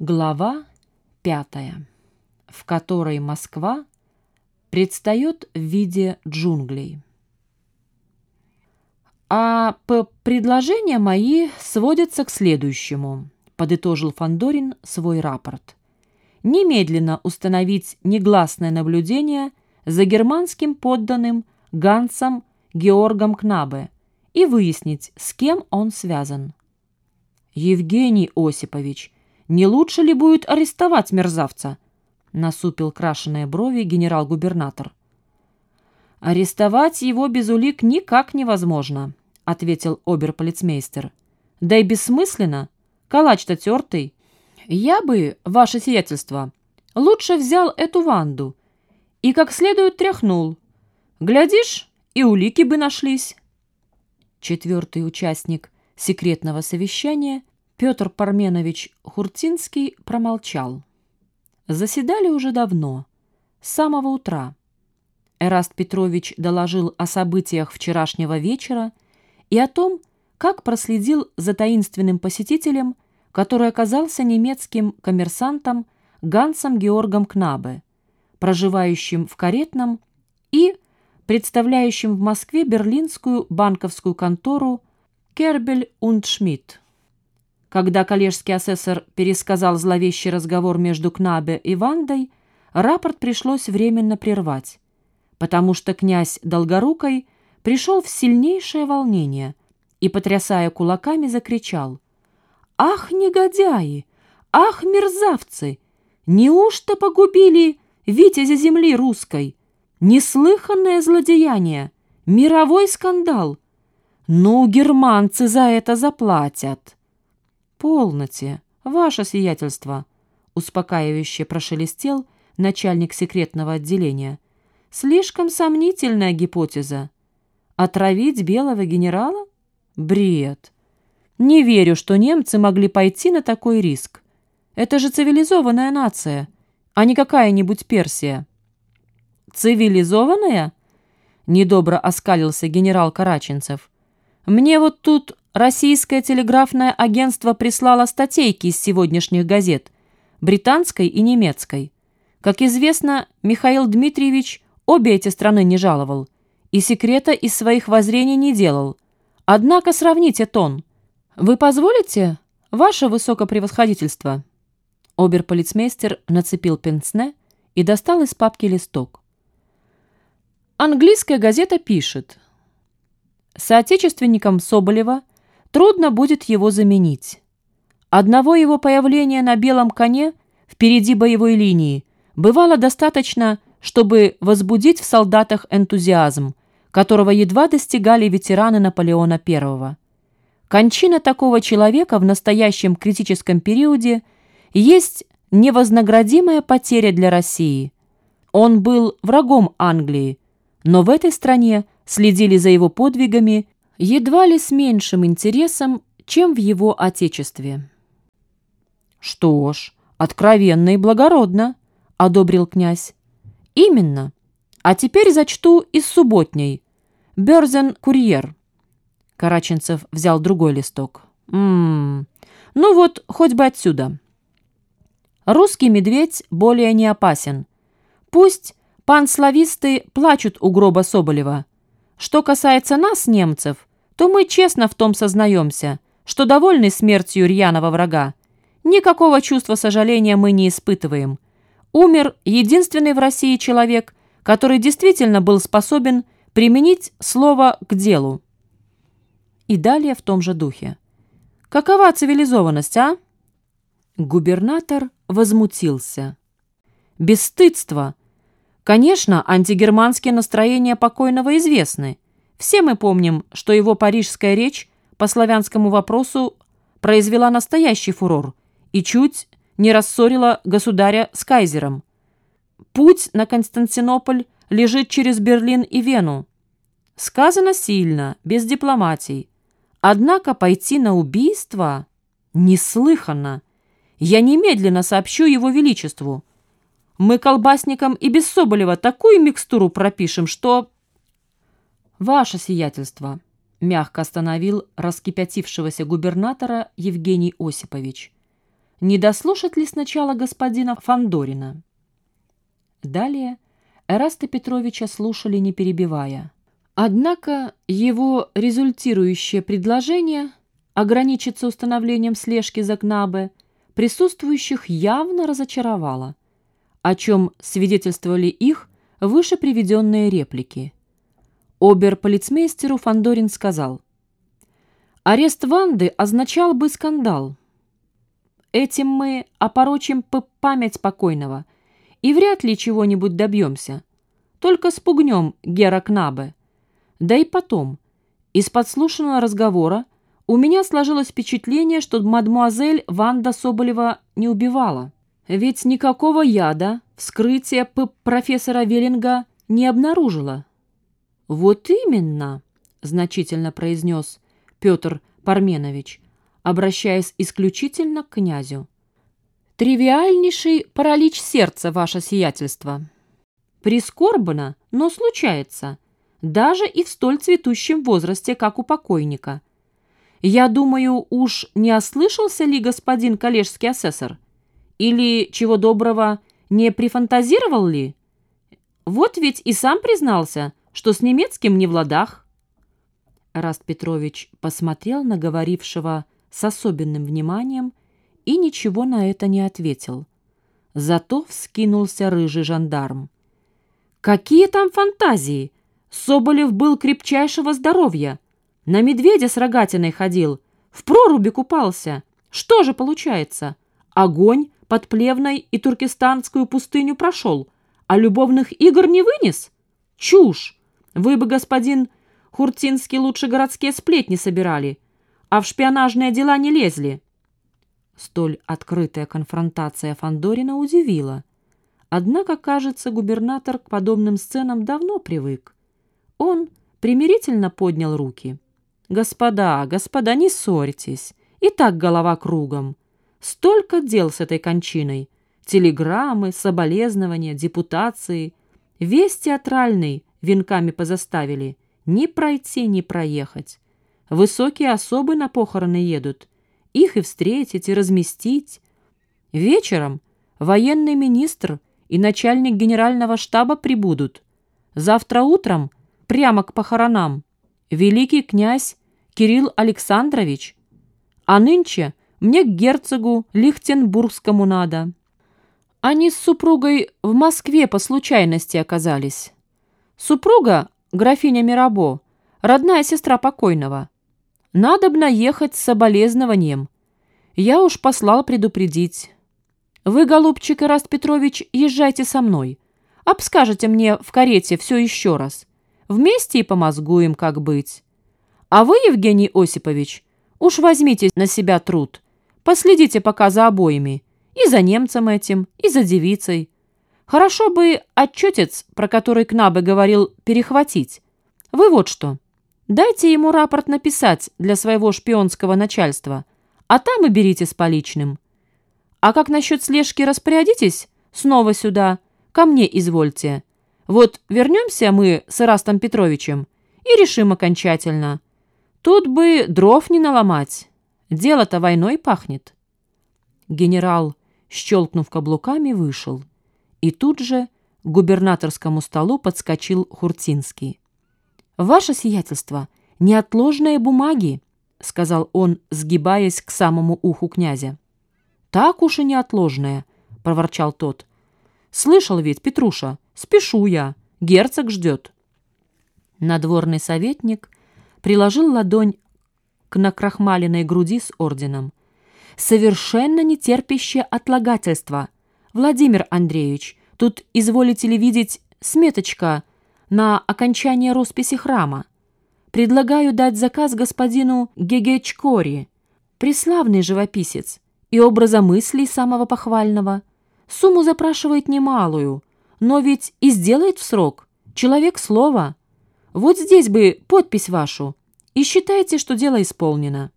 Глава пятая, в которой Москва предстает в виде джунглей. А предложения мои сводятся к следующему, подытожил Фандорин свой рапорт. Немедленно установить негласное наблюдение за германским подданным Гансом Георгом Кнабе и выяснить, с кем он связан. Евгений Осипович – не лучше ли будет арестовать мерзавца?» — насупил крашеные брови генерал-губернатор. «Арестовать его без улик никак невозможно», — ответил оберполицмейстер. «Да и бессмысленно. Калач-то тертый. Я бы, ваше сиятельство, лучше взял эту Ванду и как следует тряхнул. Глядишь, и улики бы нашлись». Четвертый участник секретного совещания — Петр Парменович Хуртинский промолчал. Заседали уже давно, с самого утра. Эраст Петрович доложил о событиях вчерашнего вечера и о том, как проследил за таинственным посетителем, который оказался немецким коммерсантом Гансом Георгом Кнабе, проживающим в Каретном и представляющим в Москве берлинскую банковскую контору Кербель und Шмидт. Когда коллежский асессор пересказал зловещий разговор между Кнабе и Вандой, рапорт пришлось временно прервать, потому что князь Долгорукой пришел в сильнейшее волнение и, потрясая кулаками, закричал «Ах, негодяи! Ах, мерзавцы! Неужто погубили витязя земли русской? Неслыханное злодеяние! Мировой скандал! Ну, германцы за это заплатят!» «Полноте, ваше сиятельство!» — успокаивающе прошелестел начальник секретного отделения. «Слишком сомнительная гипотеза. Отравить белого генерала? Бред! Не верю, что немцы могли пойти на такой риск. Это же цивилизованная нация, а не какая-нибудь Персия». «Цивилизованная?» — недобро оскалился генерал Караченцев. «Мне вот тут Российское телеграфное агентство прислало статейки из сегодняшних газет, британской и немецкой. Как известно, Михаил Дмитриевич обе эти страны не жаловал и секрета из своих воззрений не делал. Однако сравните тон. Вы позволите, ваше высокопревосходительство? Оберполицмейстер нацепил пенсне и достал из папки листок. Английская газета пишет. Соотечественникам Соболева – трудно будет его заменить. Одного его появления на белом коне впереди боевой линии бывало достаточно, чтобы возбудить в солдатах энтузиазм, которого едва достигали ветераны Наполеона I. Кончина такого человека в настоящем критическом периоде есть невознаградимая потеря для России. Он был врагом Англии, но в этой стране следили за его подвигами едва ли с меньшим интересом, чем в его отечестве. «Что ж, откровенно и благородно», — одобрил князь. «Именно. А теперь зачту из субботней. Бёрзен-курьер». Караченцев взял другой листок. «Ммм, ну вот, хоть бы отсюда». Русский медведь более не опасен. Пусть панслависты плачут у гроба Соболева. Что касается нас, немцев, то мы честно в том сознаемся, что довольны смертью рьяного врага. Никакого чувства сожаления мы не испытываем. Умер единственный в России человек, который действительно был способен применить слово к делу. И далее в том же духе. Какова цивилизованность, а? Губернатор возмутился. Бесстыдство. Конечно, антигерманские настроения покойного известны. Все мы помним, что его парижская речь по славянскому вопросу произвела настоящий фурор и чуть не рассорила государя с кайзером. Путь на Константинополь лежит через Берлин и Вену. Сказано сильно, без дипломатий. Однако пойти на убийство неслыханно. Я немедленно сообщу его величеству. Мы колбасникам и без Соболева такую микстуру пропишем, что «Ваше сиятельство», — мягко остановил раскипятившегося губернатора Евгений Осипович. не дослушать ли сначала господина Фандорина. Далее Эраста Петровича слушали, не перебивая. Однако его результирующее предложение ограничиться установлением слежки за Кнабе присутствующих явно разочаровало, о чем свидетельствовали их выше приведенные реплики. Обер-полицмейстеру Фандорин сказал, «Арест Ванды означал бы скандал. Этим мы опорочим память покойного и вряд ли чего-нибудь добьемся. Только спугнем Гера Кнабе. Да и потом, из подслушанного разговора у меня сложилось впечатление, что мадмуазель Ванда Соболева не убивала. Ведь никакого яда вскрытие профессора Веллинга не обнаружило. «Вот именно», — значительно произнес Петр Парменович, обращаясь исключительно к князю. «Тривиальнейший паралич сердца, ваше сиятельство. Прискорбно, но случается» даже и в столь цветущем возрасте, как у покойника. Я думаю, уж не ослышался ли господин коллежский асессор? Или, чего доброго, не прифантазировал ли? Вот ведь и сам признался, что с немецким не в ладах. Раст Петрович посмотрел на говорившего с особенным вниманием и ничего на это не ответил. Зато вскинулся рыжий жандарм. «Какие там фантазии!» Соболев был крепчайшего здоровья. На медведя с рогатиной ходил, в проруби купался. Что же получается? Огонь под Плевной и Туркестанскую пустыню прошел, а любовных игр не вынес? Чушь! Вы бы, господин Хуртинский, лучше городские сплетни собирали, а в шпионажные дела не лезли. Столь открытая конфронтация Фандорина удивила. Однако, кажется, губернатор к подобным сценам давно привык. Он примирительно поднял руки. «Господа, господа, не ссорьтесь. И так голова кругом. Столько дел с этой кончиной. Телеграммы, соболезнования, депутации. Весь театральный венками позаставили. Ни пройти, ни проехать. Высокие особы на похороны едут. Их и встретить, и разместить. Вечером военный министр и начальник генерального штаба прибудут. Завтра утром – прямо к похоронам. Великий князь Кирилл Александрович. А нынче мне к герцогу Лихтенбургскому надо. Они с супругой в Москве по случайности оказались. Супруга, графиня Мирабо, родная сестра покойного. Надобно ехать с соболезнованием. Я уж послал предупредить. Вы, голубчик Ираст Петрович, езжайте со мной. Обскажете мне в карете все еще раз. Вместе и помозгуем, как быть. А вы, Евгений Осипович, уж возьмите на себя труд. Последите пока за обоими. И за немцем этим, и за девицей. Хорошо бы отчетец, про который Кнабе говорил, перехватить. Вы вот что. Дайте ему рапорт написать для своего шпионского начальства, а там и берите с поличным. А как насчет слежки распорядитесь? Снова сюда. Ко мне извольте. Вот вернемся мы с Ирастом Петровичем и решим окончательно. Тут бы дров не наломать. Дело-то войной пахнет. Генерал, щелкнув каблуками, вышел. И тут же к губернаторскому столу подскочил Хуртинский. «Ваше сиятельство, неотложные бумаги», — сказал он, сгибаясь к самому уху князя. «Так уж и неотложные», — проворчал тот. «Слышал ведь, Петруша, Спешу я. Герцог ждет. Надворный советник приложил ладонь к накрахмаленной груди с орденом. Совершенно не терпящее отлагательства. Владимир Андреевич, тут изволите ли видеть сметочка на окончание росписи храма. Предлагаю дать заказ господину Гегечкори, преславный живописец и образа мыслей самого похвального. Сумму запрашивает немалую, но ведь и сделает в срок. Человек слова. Вот здесь бы подпись вашу. И считайте, что дело исполнено».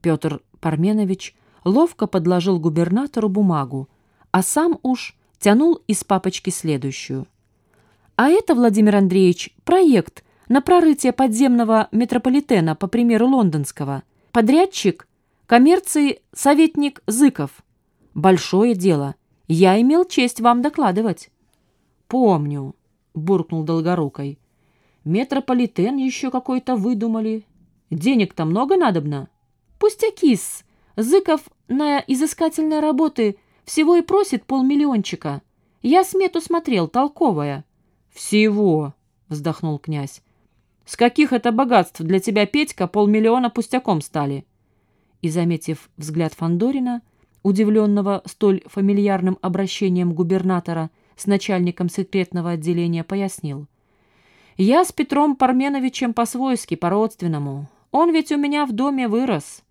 Петр Парменович ловко подложил губернатору бумагу, а сам уж тянул из папочки следующую. «А это, Владимир Андреевич, проект на прорытие подземного метрополитена по примеру лондонского. Подрядчик – коммерции советник Зыков. большое дело. Я имел честь вам докладывать». «Помню», — буркнул Долгорукой. «Метрополитен еще какой-то выдумали. Денег-то много надобно?» «Пустяки-с. Зыков на изыскательные работы всего и просит полмиллиончика. Я смету смотрел, толковая». «Всего», — вздохнул князь. «С каких это богатств для тебя, Петька, полмиллиона пустяком стали?» И, заметив взгляд Фандорина, удивленного столь фамильярным обращением губернатора с начальником секретного отделения, пояснил. «Я с Петром Парменовичем по-свойски, по-родственному. Он ведь у меня в доме вырос.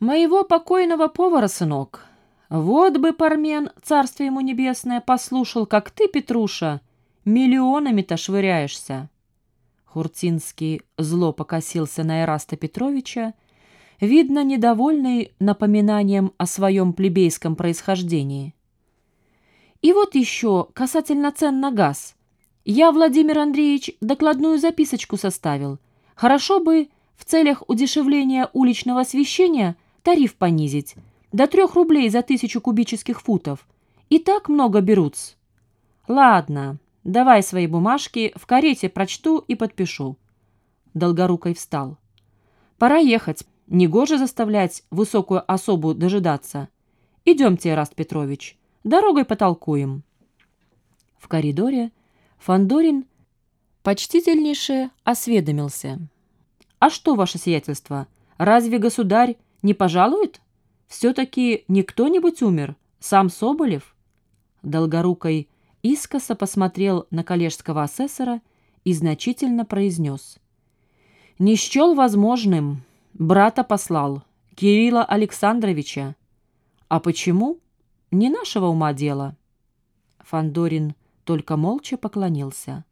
Моего покойного повара, сынок. Вот бы Пармен, царствие ему небесное, послушал, как ты, Петруша, миллионами-то швыряешься». Хуртинский зло покосился на Эраста Петровича, видно, недовольный напоминанием о своем плебейском происхождении. И вот еще касательно цен на газ. Я, Владимир Андреевич, докладную записочку составил. Хорошо бы в целях удешевления уличного освещения тариф понизить до трех рублей за тысячу кубических футов. И так много берут. Ладно, давай свои бумажки, в карете прочту и подпишу. Долгорукой встал. Пора ехать. Негоже заставлять высокую особу дожидаться. Идемте, Раст Петрович, дорогой потолкуем. В коридоре Фандорин почтительнейше осведомился. «А что, ваше сиятельство, разве государь не пожалует? Все-таки не кто-нибудь умер, сам Соболев?» Долгорукой искоса посмотрел на коллежского асессора и значительно произнес. «Не счел возможным, Брата послал, Кирилла Александровича. А почему? Не нашего ума дело. Фандорин только молча поклонился.